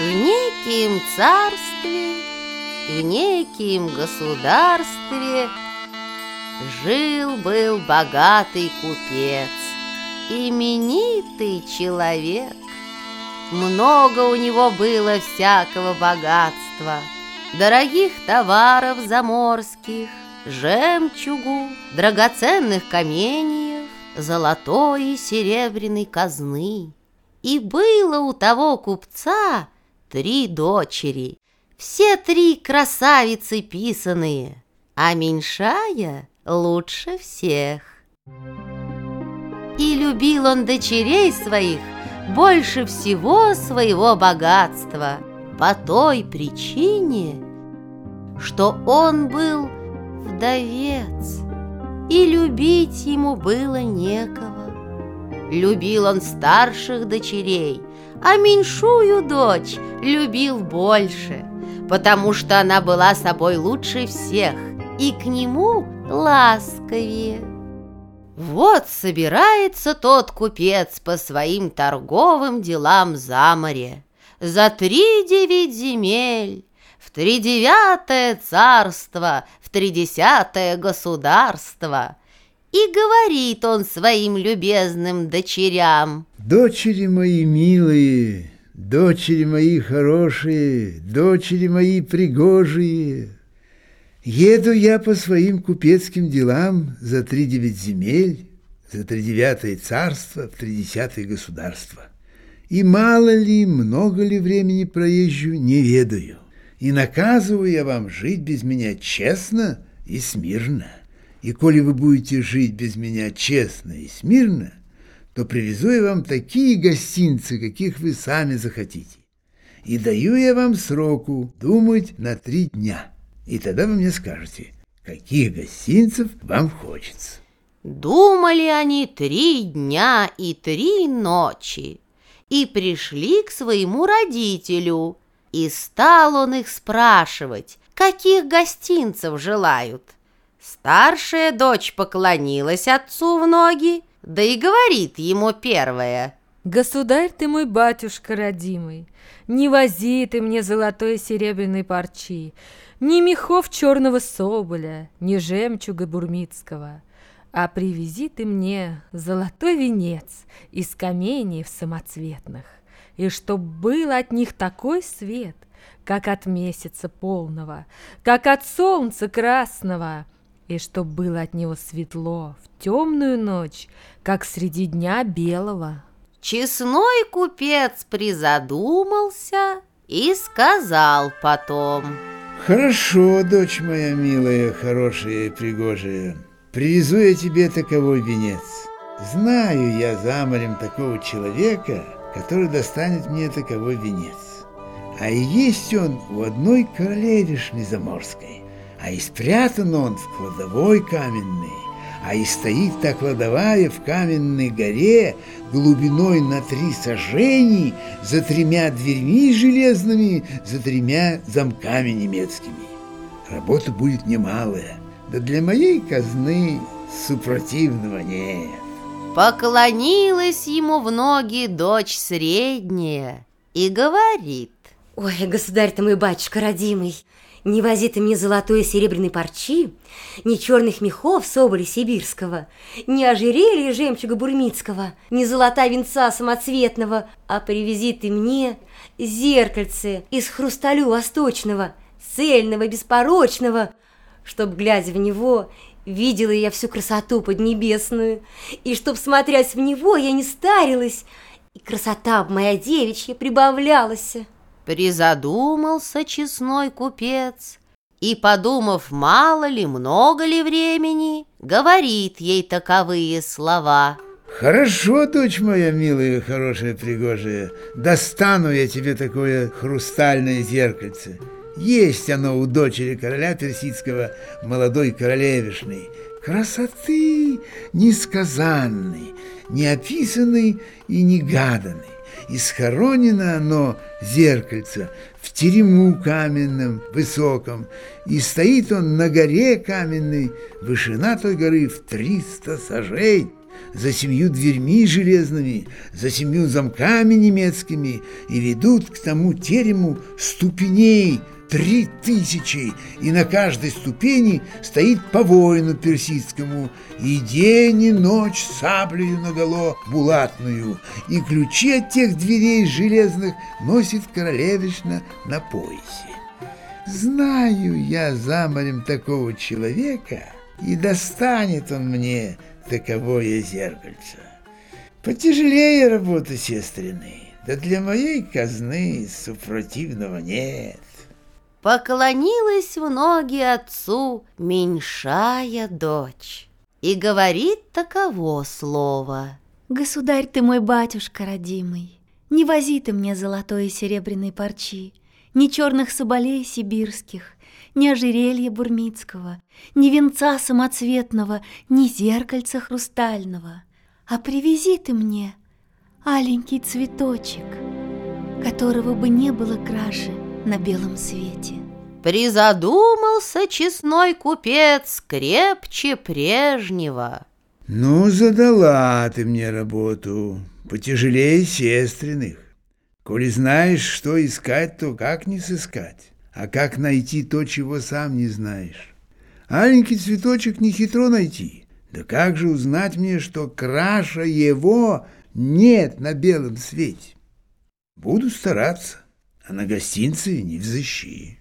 неким царстве, в неким государстве Жил-был богатый купец, именитый человек. Много у него было всякого богатства, Дорогих товаров заморских, Жемчугу, драгоценных каменьев, Золотой и серебряной казны. И было у того купца три дочери, Все три красавицы писаные, А меньшая лучше всех. И любил он дочерей своих больше всего своего богатства по той причине, что он был вдовец, и любить ему было некого. Любил он старших дочерей, а меньшую дочь любил больше, потому что она была собой лучше всех, и к нему ласковее. Вот собирается тот купец по своим торговым делам за море. За три девять земель, в тридевятое царство, в тридесятое государство. И говорит он своим любезным дочерям. Дочери мои милые, дочери мои хорошие, дочери мои пригожие, Еду я по своим купецким делам за три девять земель, за тридевятое царство, в тридесятое государство. И мало ли, много ли времени проезжу, не ведаю. И наказываю я вам жить без меня честно и смирно. И коли вы будете жить без меня честно и смирно, то привезу я вам такие гостинцы, каких вы сами захотите. И даю я вам сроку думать на три дня». И тогда вы мне скажете, каких гостинцев вам хочется. Думали они три дня и три ночи и пришли к своему родителю. И стал он их спрашивать, каких гостинцев желают. Старшая дочь поклонилась отцу в ноги, да и говорит ему первая. «Государь ты мой батюшка родимый, не вози ты мне золотой и серебряной парчи, ни мехов черного соболя, ни жемчуга бурмицкого, а привези ты мне золотой венец из каменьев самоцветных, и чтоб был от них такой свет, как от месяца полного, как от солнца красного, и чтоб было от него светло в темную ночь, как среди дня белого. Честной купец призадумался и сказал потом — Хорошо, дочь моя милая, хорошая и пригожая, привезу я тебе таковой венец. Знаю я за морем такого человека, который достанет мне таковой венец. А и есть он у одной королевишны заморской, а и спрятан он в кладовой каменной, а и стоит та кладовая в каменной горе глубиной на три сажений за тремя дверьми железными, за тремя замками немецкими. Работа будет немалая, да для моей казны супротивного нет. Поклонилась ему в ноги дочь средняя и говорит. Ой, государь ты мой батюшка родимый, не вози ты мне золотой и серебряной парчи, ни черных мехов соболя сибирского, ни ожерелья жемчуга бурмицкого, ни золота венца самоцветного, а привези ты мне зеркальце из хрусталю восточного, цельного, беспорочного, чтоб, глядя в него, видела я всю красоту поднебесную, и чтоб, смотрясь в него, я не старилась, и красота моя девичья прибавлялась». Призадумался честной купец и, подумав, мало ли, много ли времени, говорит ей таковые слова. Хорошо, дочь моя милая, хорошая, пригожая, достану я тебе такое хрустальное зеркальце. Есть оно у дочери короля персидского, молодой королевишной. Красоты несказанной, неописанной и негаданной и схоронено оно, зеркальце, в терему каменном, высоком, и стоит он на горе каменной, вышина той горы в триста сажей, за семью дверьми железными, за семью замками немецкими и ведут к тому терему ступеней три тысячи, и на каждой ступени стоит по воину персидскому, и день и ночь саблею наголо булатную, и ключи от тех дверей железных носит королевишна на поясе. Знаю я за морем такого человека, и достанет он мне таковое зеркальце. Потяжелее работа сестрины, да для моей казны супротивного нет. Поклонилась в ноги отцу меньшая дочь и говорит таково слово. Государь ты мой батюшка родимый, не вози ты мне золотой и серебряной парчи, ни черных соболей сибирских, ни ожерелья бурмицкого, ни венца самоцветного, ни зеркальца хрустального. А привези ты мне аленький цветочек, которого бы не было краше на белом свете. Призадумался честной купец крепче прежнего. Ну, задала ты мне работу, потяжелее сестренных. Коли знаешь, что искать, то как не сыскать? А как найти то, чего сам не знаешь? Аленький цветочек не хитро найти. Да как же узнать мне, что краша его нет на белом свете? Буду стараться, а на гостинцы не взыщи.